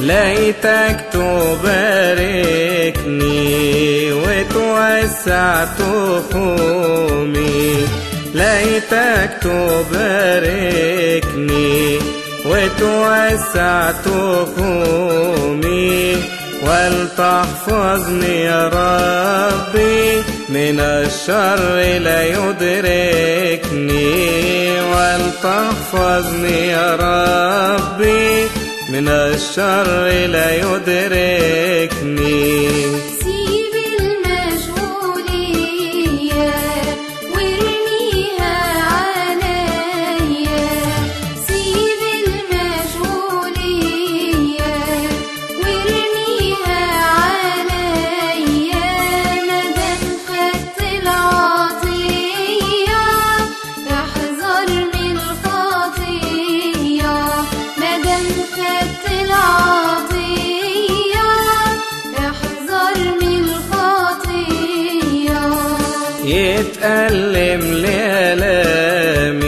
ليتك تباركني وتوسع تخومي ليتك تباركني وتوسع تخومي ولتحفظني يا ربي من الشر لا يدركني ولتحفظني يا ربي من الشر لا يدركني. يتألم لألامي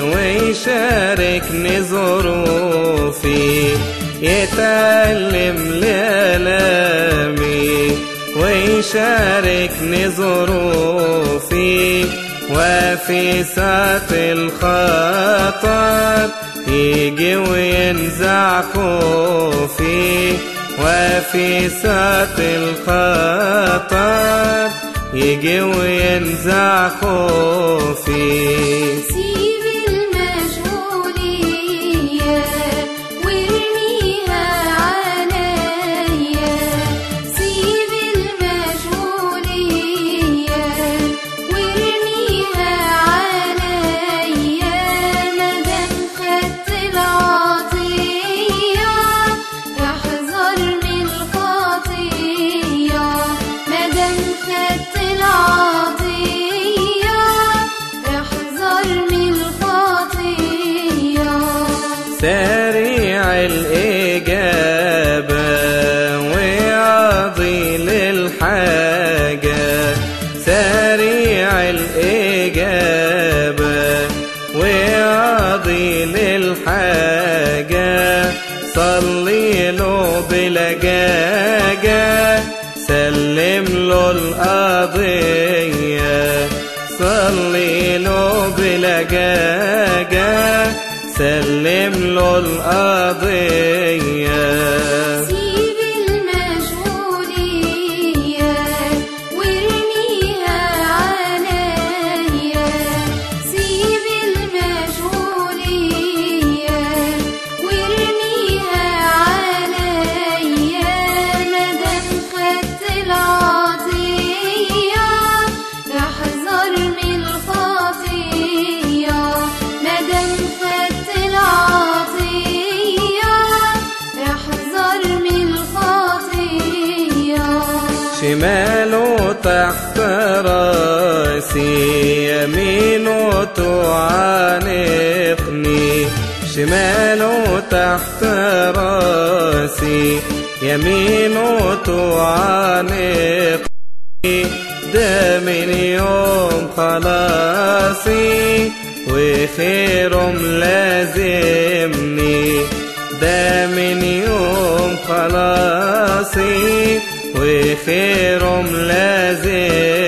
ويشاركني ظروفي. يتألم لألامي ويشاركني ظروفي. وفي ساعة الخطر يجي وينزع خوفي. وفي ساعة الخطر يجي وينزع خوفي. سريع الإجابة وعضي للحاجة سريع الإجابة وعضي للحاجة صلي له بلجاجة سلم له القضية. صلي له بلجاجة سلم له القضية. شماله تحت رأسي يمينه تعانقني. شماله تحت رأسي يمينه تعانقني. ده من يوم خلاصي وخير ملازمني ده من يوم خلاصي وخير ملازمني